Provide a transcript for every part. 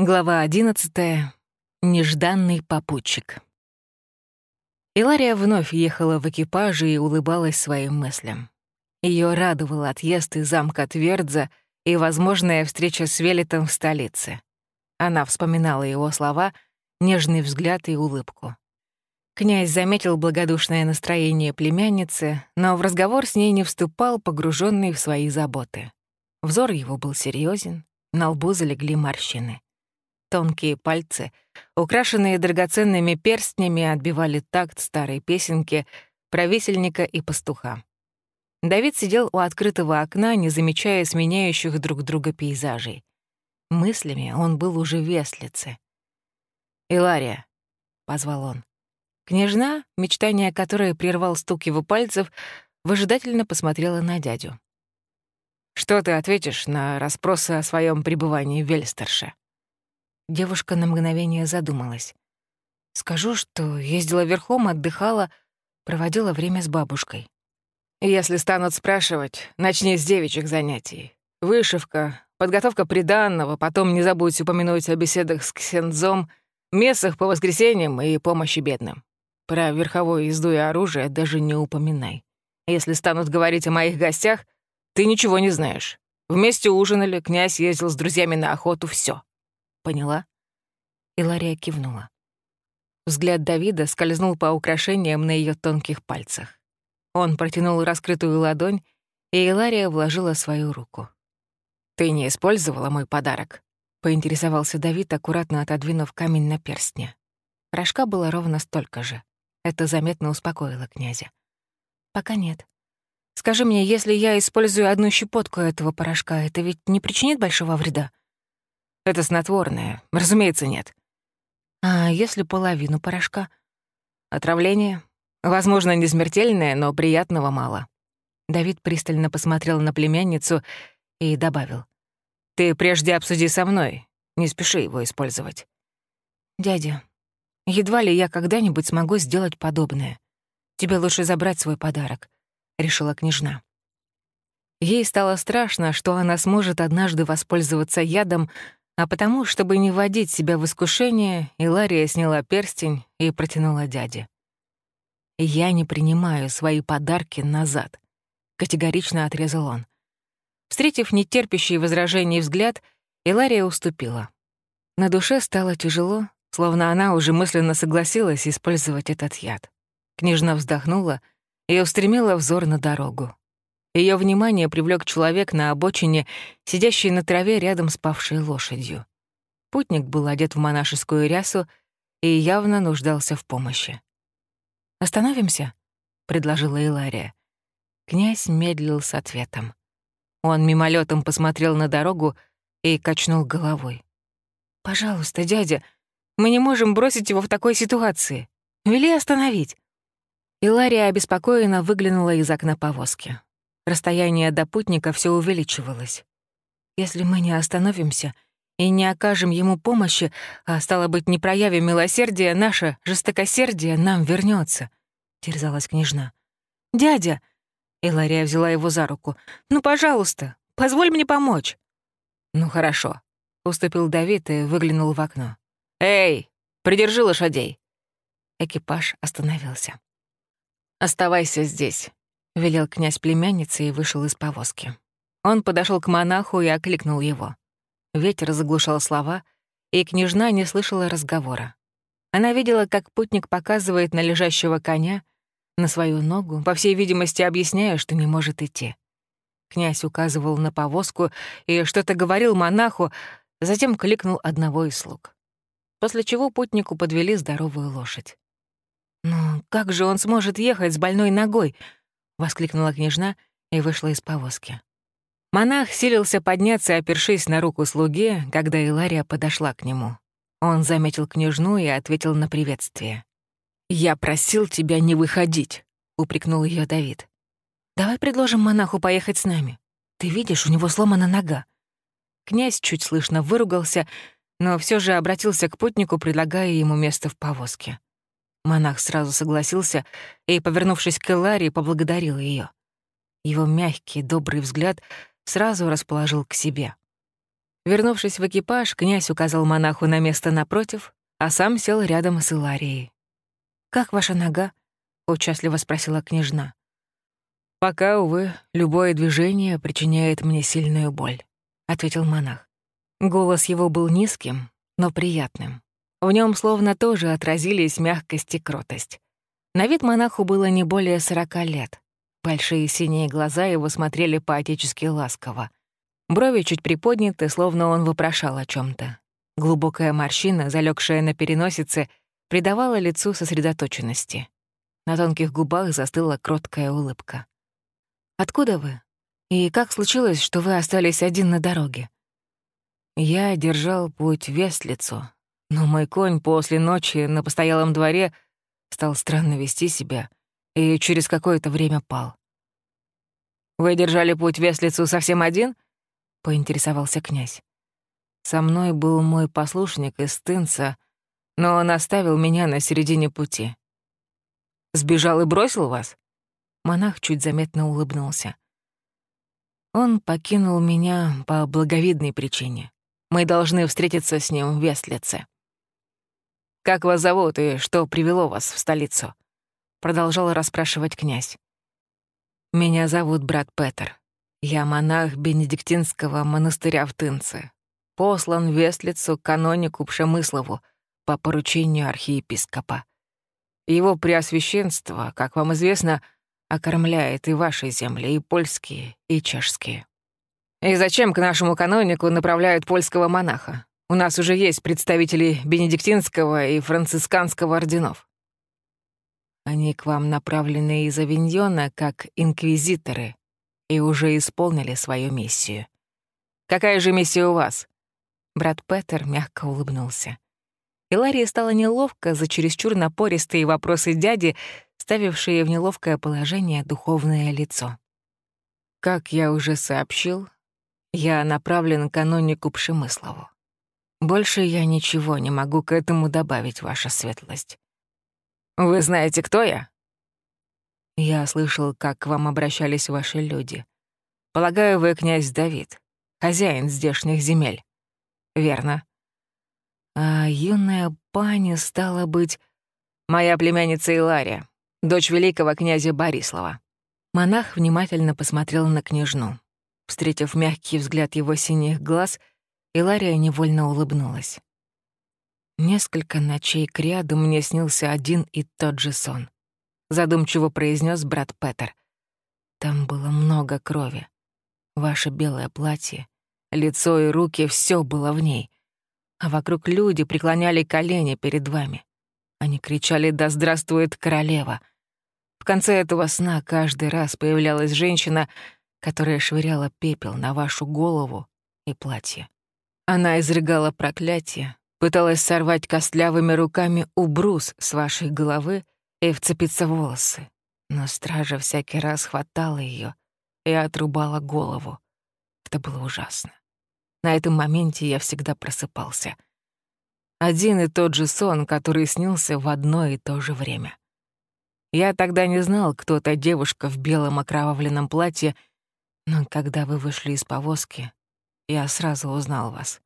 Глава 11. Нежданный попутчик. Илария вновь ехала в экипаже и улыбалась своим мыслям. Ее радовал отъезд из замка Твердза и возможная встреча с Велитом в столице. Она вспоминала его слова, нежный взгляд и улыбку. Князь заметил благодушное настроение племянницы, но в разговор с ней не вступал, погруженный в свои заботы. Взор его был серьезен, на лбу залегли морщины. Тонкие пальцы, украшенные драгоценными перстнями, отбивали такт старой песенки про и пастуха. Давид сидел у открытого окна, не замечая сменяющих друг друга пейзажей. Мыслями он был уже в Веслице. «Илария», — позвал он. Княжна, мечтание которой прервал стук его пальцев, выжидательно посмотрела на дядю. «Что ты ответишь на расспросы о своем пребывании в Вельстерше?» Девушка на мгновение задумалась. Скажу, что ездила верхом, отдыхала, проводила время с бабушкой. Если станут спрашивать, начни с девичьих занятий. Вышивка, подготовка приданного, потом не забудь упомянуть о беседах с ксензом, мессах по воскресеньям и помощи бедным. Про верховую езду и оружие даже не упоминай. Если станут говорить о моих гостях, ты ничего не знаешь. Вместе ужинали, князь ездил с друзьями на охоту, все. Поняла?» Илария кивнула. Взгляд Давида скользнул по украшениям на ее тонких пальцах. Он протянул раскрытую ладонь, и Илария вложила свою руку. «Ты не использовала мой подарок?» — поинтересовался Давид, аккуратно отодвинув камень на перстне. Рожка было ровно столько же. Это заметно успокоило князя. «Пока нет. Скажи мне, если я использую одну щепотку этого порошка, это ведь не причинит большого вреда?» Это снотворное. Разумеется, нет. А если половину порошка? Отравление? Возможно, не смертельное, но приятного мало. Давид пристально посмотрел на племянницу и добавил. «Ты прежде обсуди со мной. Не спеши его использовать». «Дядя, едва ли я когда-нибудь смогу сделать подобное. Тебе лучше забрать свой подарок», — решила княжна. Ей стало страшно, что она сможет однажды воспользоваться ядом, а потому, чтобы не вводить себя в искушение, Илария сняла перстень и протянула дяде. «Я не принимаю свои подарки назад», — категорично отрезал он. Встретив нетерпящий возражений взгляд, Илария уступила. На душе стало тяжело, словно она уже мысленно согласилась использовать этот яд. Княжна вздохнула и устремила взор на дорогу. Ее внимание привлек человек на обочине, сидящий на траве рядом с павшей лошадью. Путник был одет в монашескую рясу и явно нуждался в помощи. «Остановимся?» — предложила Илария. Князь медлил с ответом. Он мимолетом посмотрел на дорогу и качнул головой. «Пожалуйста, дядя, мы не можем бросить его в такой ситуации. Вели остановить». Илария обеспокоенно выглянула из окна повозки. Расстояние до путника все увеличивалось. Если мы не остановимся и не окажем ему помощи, а стало быть, не проявим милосердия, наше жестокосердие нам вернется, терзалась княжна. «Дядя!» — Илария взяла его за руку. «Ну, пожалуйста, позволь мне помочь». «Ну, хорошо», — уступил Давид и выглянул в окно. «Эй, придержи лошадей!» Экипаж остановился. «Оставайся здесь. — велел князь племянницы и вышел из повозки. Он подошел к монаху и окликнул его. Ветер заглушал слова, и княжна не слышала разговора. Она видела, как путник показывает на лежащего коня, на свою ногу, по всей видимости, объясняя, что не может идти. Князь указывал на повозку и что-то говорил монаху, затем кликнул одного из слуг. После чего путнику подвели здоровую лошадь. «Но как же он сможет ехать с больной ногой?» — воскликнула княжна и вышла из повозки. Монах силился подняться, опершись на руку слуги, когда Илария подошла к нему. Он заметил княжну и ответил на приветствие. «Я просил тебя не выходить», — упрекнул ее Давид. «Давай предложим монаху поехать с нами. Ты видишь, у него сломана нога». Князь чуть слышно выругался, но все же обратился к путнику, предлагая ему место в повозке. Монах сразу согласился и, повернувшись к Эларии, поблагодарил ее. Его мягкий, добрый взгляд сразу расположил к себе. Вернувшись в экипаж, князь указал монаху на место напротив, а сам сел рядом с Иларией. «Как ваша нога?» — участливо спросила княжна. «Пока, увы, любое движение причиняет мне сильную боль», — ответил монах. Голос его был низким, но приятным. В нем словно тоже отразились мягкость и кротость. На вид монаху было не более сорока лет. Большие синие глаза его смотрели по-отечески ласково. Брови чуть приподняты, словно он вопрошал о чем то Глубокая морщина, залегшая на переносице, придавала лицу сосредоточенности. На тонких губах застыла кроткая улыбка. «Откуда вы? И как случилось, что вы остались один на дороге?» Я держал путь Вестлицу, но мой конь после ночи на постоялом дворе стал странно вести себя и через какое-то время пал. «Вы держали путь в Вестлицу совсем один?» — поинтересовался князь. «Со мной был мой послушник из Тынца, но он оставил меня на середине пути». «Сбежал и бросил вас?» Монах чуть заметно улыбнулся. Он покинул меня по благовидной причине. Мы должны встретиться с ним в Вестлице. «Как вас зовут и что привело вас в столицу?» Продолжал расспрашивать князь. «Меня зовут брат Петер. Я монах Бенедиктинского монастыря в Тынце. Послан в Вестлицу канонику Пшемыслову по поручению архиепископа. Его преосвященство, как вам известно, окормляет и ваши земли, и польские, и чешские. И зачем к нашему канонику направляют польского монаха? У нас уже есть представители бенедиктинского и францисканского орденов. Они к вам направлены из Авиньона как инквизиторы и уже исполнили свою миссию. Какая же миссия у вас? Брат Петер мягко улыбнулся. И Ларии стало неловко за чересчур напористые вопросы дяди, ставившие в неловкое положение духовное лицо. Как я уже сообщил, я направлен к канонику Пшемыслову. Больше я ничего не могу к этому добавить, ваша светлость. Вы знаете, кто я? Я слышал, как к вам обращались ваши люди. Полагаю, вы князь Давид, хозяин здешних земель. Верно. А юная пани стала быть моя племянница Илария, дочь великого князя Борислава. Монах внимательно посмотрел на княжну. Встретив мягкий взгляд его синих глаз, Илария невольно улыбнулась. Несколько ночей кряду мне снился один и тот же сон. Задумчиво произнес брат Петер. Там было много крови. Ваше белое платье, лицо и руки — все было в ней. А вокруг люди преклоняли колени перед вами. Они кричали «Да здравствует королева!» В конце этого сна каждый раз появлялась женщина — которая швыряла пепел на вашу голову и платье. Она изрыгала проклятие, пыталась сорвать костлявыми руками убрус с вашей головы и вцепиться в волосы. Но стража всякий раз хватала ее и отрубала голову. Это было ужасно. На этом моменте я всегда просыпался. Один и тот же сон, который снился в одно и то же время. Я тогда не знал, кто та девушка в белом окровавленном платье но когда вы вышли из повозки, я сразу узнал вас.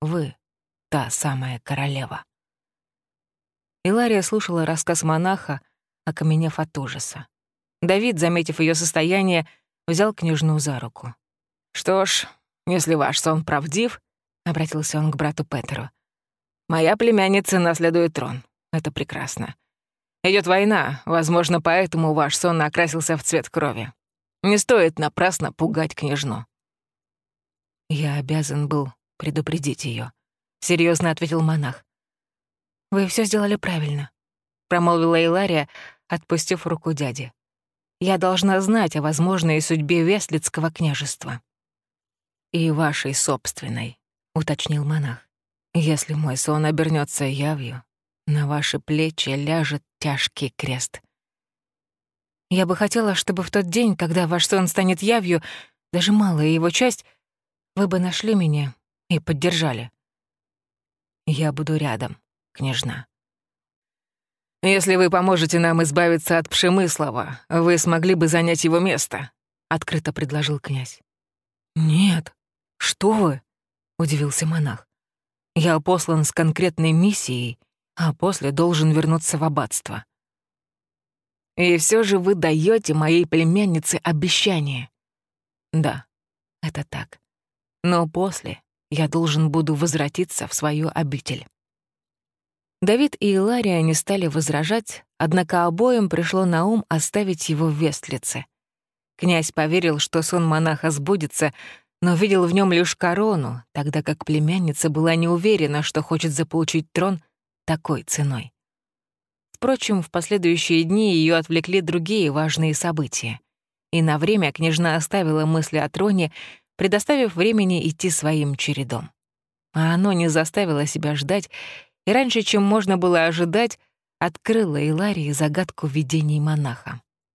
Вы — та самая королева. Илария слушала рассказ монаха, окаменев от ужаса. Давид, заметив ее состояние, взял княжну за руку. «Что ж, если ваш сон правдив», — обратился он к брату Петеру, «моя племянница наследует трон. Это прекрасно. Идет война, возможно, поэтому ваш сон окрасился в цвет крови. Не стоит напрасно пугать княжну». «Я обязан был предупредить ее, серьезно ответил монах. «Вы все сделали правильно», — промолвила Илария, отпустив руку дяди. «Я должна знать о возможной судьбе Вестлицкого княжества». «И вашей собственной», — уточнил монах. «Если мой сон обернется явью, на ваши плечи ляжет тяжкий крест. Я бы хотела, чтобы в тот день, когда ваш сон станет явью, даже малая его часть, вы бы нашли меня и поддержали. Я буду рядом, княжна. Если вы поможете нам избавиться от Пшемыслова, вы смогли бы занять его место, — открыто предложил князь. Нет, что вы? — удивился монах. «Я послан с конкретной миссией, а после должен вернуться в аббатство». «И все же вы даете моей племяннице обещание». «Да, это так. Но после я должен буду возвратиться в свою обитель». Давид и Илария не стали возражать, однако обоим пришло на ум оставить его в Вестлице. Князь поверил, что сон монаха сбудется, но видел в нем лишь корону, тогда как племянница была не уверена, что хочет заполучить трон такой ценой. Впрочем, в последующие дни ее отвлекли другие важные события. И на время княжна оставила мысли о троне, предоставив времени идти своим чередом. А оно не заставило себя ждать, и раньше, чем можно было ожидать, открыла Иларии загадку видений монаха.